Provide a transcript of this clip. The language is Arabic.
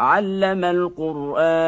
علم القرآن